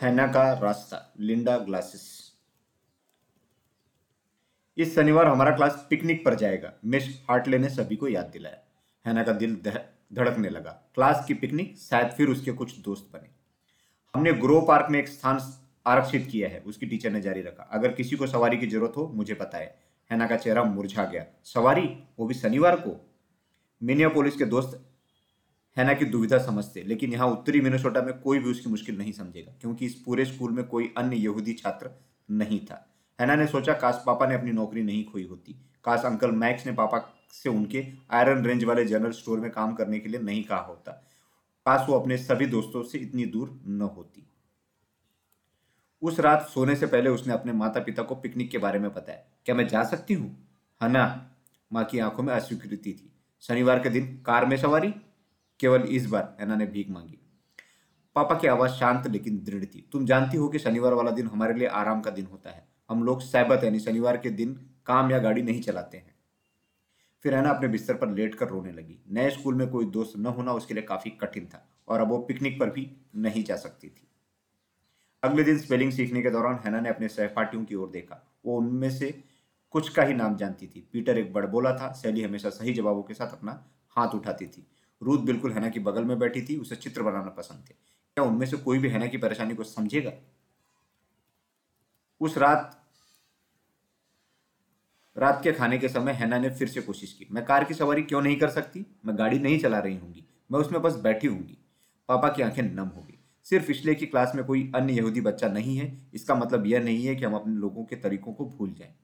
हैना का रास्ता, लिंडा ग्लासेस। इस शनिवार हमारा क्लास पिकनिक पर जाएगा। मिस हार्टले ने सभी को याद दिलाया। हैना का दिल धड़कने लगा। क्लास की पिकनिक, शायद फिर उसके कुछ दोस्त बने। हमने ग्रो पार्क में एक स्थान आरक्षित किया है, उसकी टीचर ने जारी रखा। अगर किसी को सवारी की ज़रूरत हो, मुझे बताए। हैना का चेहरा मुरझा गया। सवारी? वो भी शनिवार को? मिनिया पुलिस के दोस्त हैना की दुविधा समझते, लेकिन यहाँ उत्तरी मिनेसोटा में कोई भी उसकी मुश्किल नहीं समझेगा, क्योंकि इस पूरे स्कूल में कोई अन्य यहूदी छात्र नहीं था। हैना ने सोचा काश पापा ने अपनी नौकरी नहीं खोई होती, काश अंकल मैक्स ने पापा से उनके आयरन रेंज वाले जनरल स्टोर में काम करने के लिए नहीं कहा होता, काश वो अपने सभी दोस्तों से इतनी दूर न होती। उस रात सोने से पहले उसने अपने माता पिता को पिकनिक के बारे में बताया। क्या मैं जा सकती हूँ? हना, माँ की आँखों में अस्वीकृति थी। शनिवार के दिन कार में सवारी? केवल इस बार एना ने भीख मांगी। पापा की आवाज़ शांत लेकिन दृढ़ थी। तुम जानती हो कि शनिवार वाला दिन हमारे लिए आराम का दिन होता है। हम लोग सैबत यानी शनिवार के दिन काम या गाड़ी नहीं चलाते हैं। फिर एना अपने बिस्तर पर लेट कर रोने लगी। नए स्कूल में कोई दोस्त न होना उसके लिए काफ़ी कठिन था और अब वो पिकनिक पर भी नहीं जा सकती थी। अगले दिन स्पेलिंग सीखने के दौरान हैना ने अपने सहपाठियों की ओर देखा। वो उनमें से कुछ का ही नाम जानती थी। पीटर एक बड़बोला था। सैली हमेशा सही जवाबों के साथ अपना हाथ उठाती थी। रूथ बिल्कुल हैना की बगल में बैठी थी, उसे चित्र बनाना पसंद थे। क्या उनमें से कोई भी हैना की परेशानी को समझेगा? उस रात रात के खाने के समय हैना ने फिर से कोशिश की। मैं कार की सवारी क्यों नहीं कर सकती? मैं गाड़ी नहीं चला रही हूँगी। मैं उसमें बस बैठी हूँगी। पापा की आँखें नम हो गई। सिर्फ़ इसलिए कि क्लास में कोई अन्य यहूदी बच्चा नहीं है, इसका मतलब यह नहीं है कि हम अपने लोगों के तरीकों को भूल जाएँ।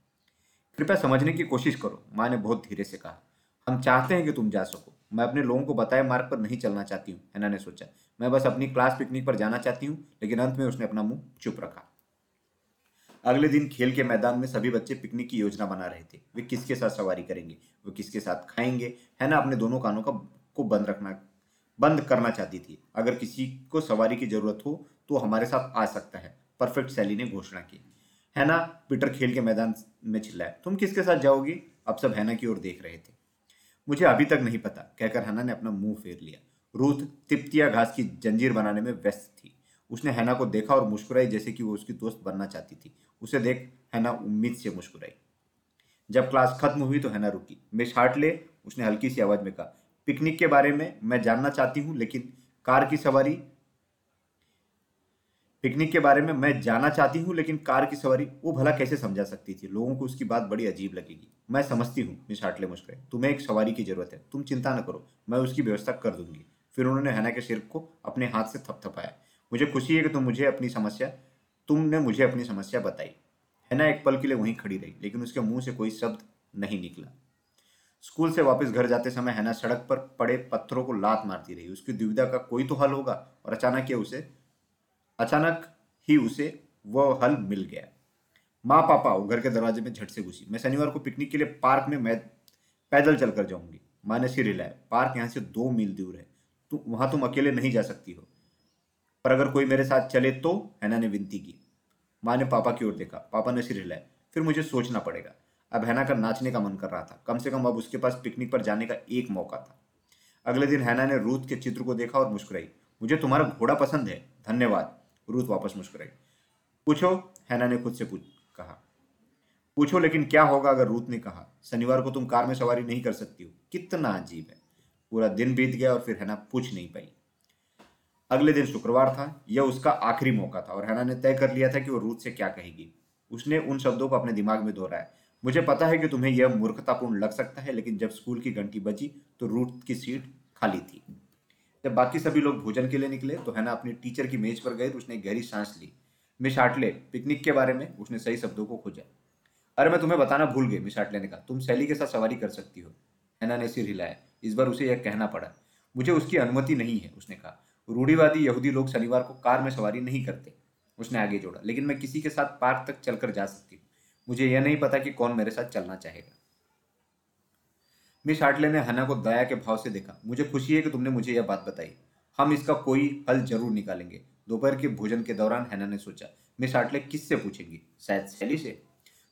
कृपया समझने की कोशिश करो, माँ ने बहुत धीरे से कहा। हम चाहते हैं कि तुम जा सको। मैं अपने लोगों को बताए मार्ग पर नहीं चलना चाहती हूँ हैना ने सोचा। मैं बस अपनी क्लास पिकनिक पर जाना चाहती हूँ, लेकिन अंत में उसने अपना मुँह चुप रखा। अगले दिन खेल के मैदान में सभी बच्चे पिकनिक की योजना बना रहे थे। वे किसके साथ सवारी करेंगे? वे किसके साथ खाएँगे? है ना अपने दोनों कानों का, को बंद रखना, बंद करना चाहती थी। अगर किसी को सवारी की ज़रूरत हो तो हमारे साथ आ सकता है, परफेक्ट सैली ने घोषणा की। हैना पीटर खेल के मैदान में चिल्लाए तुम किसके साथ जाओगी? अब सब हैना की ओर देख रहे थे। मुझे अभी तक नहीं पता। कहकर हैना ने अपना मुँह फेर लिया। रूथ तिप्तिया घास की जंजीर बनाने में व्यस्त थी। उसने हैना को देखा और मुस्कुराई जैसे कि वो उसकी दोस्त बनना चाहती थी। उसे देख हैना उम्मीद से मुस्कुराई। जब क्लास खत्म हुई तो हैना रुकी। मिस हार्टले, उसने हल्की सी आवाज़ में कहा, पिकनिक के बारे में मैं जानना चाहती हूँ, लेकिन कार की सवारी पिकनिक के बारे में मैं जाना चाहती हूँ, लेकिन कार की सवारी वो भला कैसे समझा सकती थी? लोगों को उसकी बात बड़ी अजीब लगेगी। मैं समझती हूँ, मिस हाटले मुस्कुराए। तुम्हें एक सवारी की ज़रूरत है। तुम चिंता न करो, मैं उसकी व्यवस्था कर दूँगी। फिर उन्होंने हैना के सिर को अपने हाथ से थपथपाया। मुझे खुशी है कि तुम मुझे अपनी समस्या, तुमने मुझे अपनी समस्या बताई। हैना एक पल के लिए वहीं खड़ी रही, लेकिन उसके मुँह से कोई शब्द नहीं निकला। स्कूल से वापस घर जाते समय हैना सड़क पर पड़े पत्थरों को लात मारती रही। उसकी दुविधा का कोई तो हल होगा, और अचानक ये उसे अचानक ही उसे वह हल मिल गया। माँ पापा घर के दरवाजे में झट से घुसी। मैं शनिवार को पिकनिक के लिए पार्क में मैं पैदल चलकर जाऊँगी। माँ ने सिर हिलाया। पार्क यहाँ से दो मील दूर है। तु, वहाँ तुम अकेले नहीं जा सकती हो। पर अगर कोई मेरे साथ चले तो हैना ने विनती की। माँ ने पापा की ओर देखा। पापा ने सिर हिलाया। फिर मुझे सोचना पड़ेगा। अब हैना का नाचने का मन कर रहा था। कम से कम अब उसके पास पिकनिक पर जाने का एक मौका था। अगले दिन हैना ने रूथ के चित्र को देखा और मुस्कुराई। मुझे तुम्हारा घोड़ा पसंद है। धन्यवाद। रूथ वापस मुस्कुराई। पूछो, हैना ने खुद से पूछ, कहा। पूछो, लेकिन क्या होगा अगर रूथ ने कहा, शनिवार को तुम कार में सवारी नहीं कर सकती हो? कितना अजीब है। पूरा दिन बीत गया और फिर हैना पूछ नहीं पाई। अगले दिन शुक्रवार था, यह उसका आखिरी मौका था और हैना ने तय कर लिया था कि वो रूथ से क्या कहेगी। उसने उन शब्दों को अपने दिमाग में दोहराया। मुझे पता है कि तुम्हें यह मूर्खतापूर्ण लग सकता है, लेकिन जब स्कूल की घंटी बजी तो रूथ की सीट खाली थी। जब बाकी सभी लोग भोजन के लिए निकले तो हैना अपनी टीचर की मेज पर गई तो उसने गहरी सांस ली। मिस पिकनिक के बारे में उसने सही शब्दों को खोजा। अरे मैं तुम्हें बताना भूल गई मिस ने कहा। तुम सैली के साथ सवारी कर सकती हो। हैना ने सिर हिलाया। इस बार उसे यह कहना पड़ा। मुझे उसकी अनुमति नहीं है, उसने कहा। रूढ़ीवादी यहूदी लोग शनिवार को कार में सवारी नहीं करते। उसने आगे जोड़ा। लेकिन मैं किसी के साथ पार्क तक चलकर जा सकती हूँ। मुझे यह नहीं पता कि कौन मेरे साथ चलना चाहेगा। मिस हार्टले ने हना को दया के भाव से देखा। मुझे खुशी है कि तुमने मुझे यह बात बताई। हम इसका कोई हल ज़रूर निकालेंगे। दोपहर के भोजन के दौरान हैना ने सोचा, मिस हार्टले किससे पूछेंगी? शायद सैली से।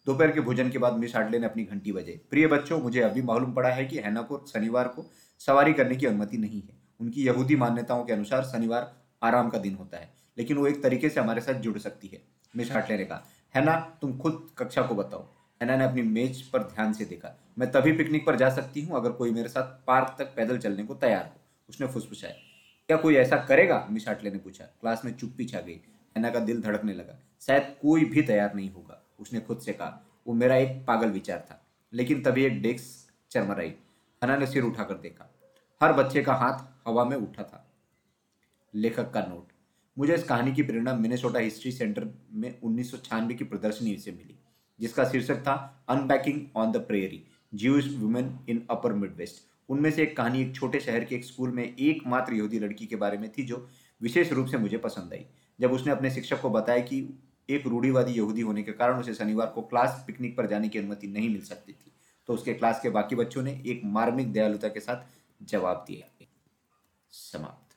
दोपहर के भोजन के बाद मिस हार्टले ने अपनी घंटी बजाई। प्रिय बच्चों, मुझे अभी मालूम पड़ा है कि हैना को शनिवार को सवारी करने की अनुमति नहीं है। उनकी यहूदी मान्यताओं के अनुसार शनिवार आराम का दिन होता है, लेकिन वो एक तरीके से हमारे साथ जुड़ सकती है, मिस हार्टले ने कहा। हैना, तुम खुद कक्षा को बताओ। हैना ने अपनी मेज पर ध्यान से देखा। मैं तभी पिकनिक पर जा सकती हूँ अगर कोई मेरे साथ पार्क तक पैदल चलने को तैयार हो। उसने फुसफुसाया। क्या कोई ऐसा करेगा? मिस हार्टले ने पूछा। क्लास में चुप्पी छा गई। हैना का दिल धड़कने लगा। शायद कोई भी तैयार नहीं होगा। उसने खुद से कहा। वो मेरा एक पागल विचार था। लेकिन तभी एक डेस्क चरमराई हना ने सिर उठाकर देखा। हर बच्चे का हाथ हवा में उठा था। लेखक का नोट। मुझे इस कहानी की प्रेरणा मिनेसोटा हिस्ट्री सेंटर में उन्नीस सौ छियानवे की प्रदर्शनी से मिली। जिसका शीर्षक था unpacking on the prairie Jews women in upper Midwest उनमें से एक कहानी एक छोटे शहर के एक स्कूल में एकमात्र यहूदी लड़की के बारे में थी, जो विशेष रूप से मुझे पसंद आई। जब उसने अपने शिक्षक को बताया कि एक रूढ़ीवादी यहूदी होने के कारण उसे शनिवार को क्लास पिकनिक पर जाने की अनुमति नहीं मिल सकती थी तो उसके क्लास के बाकी बच्चों ने एक मार्मिक दयालुता के साथ जवाब दिया। समाप्त।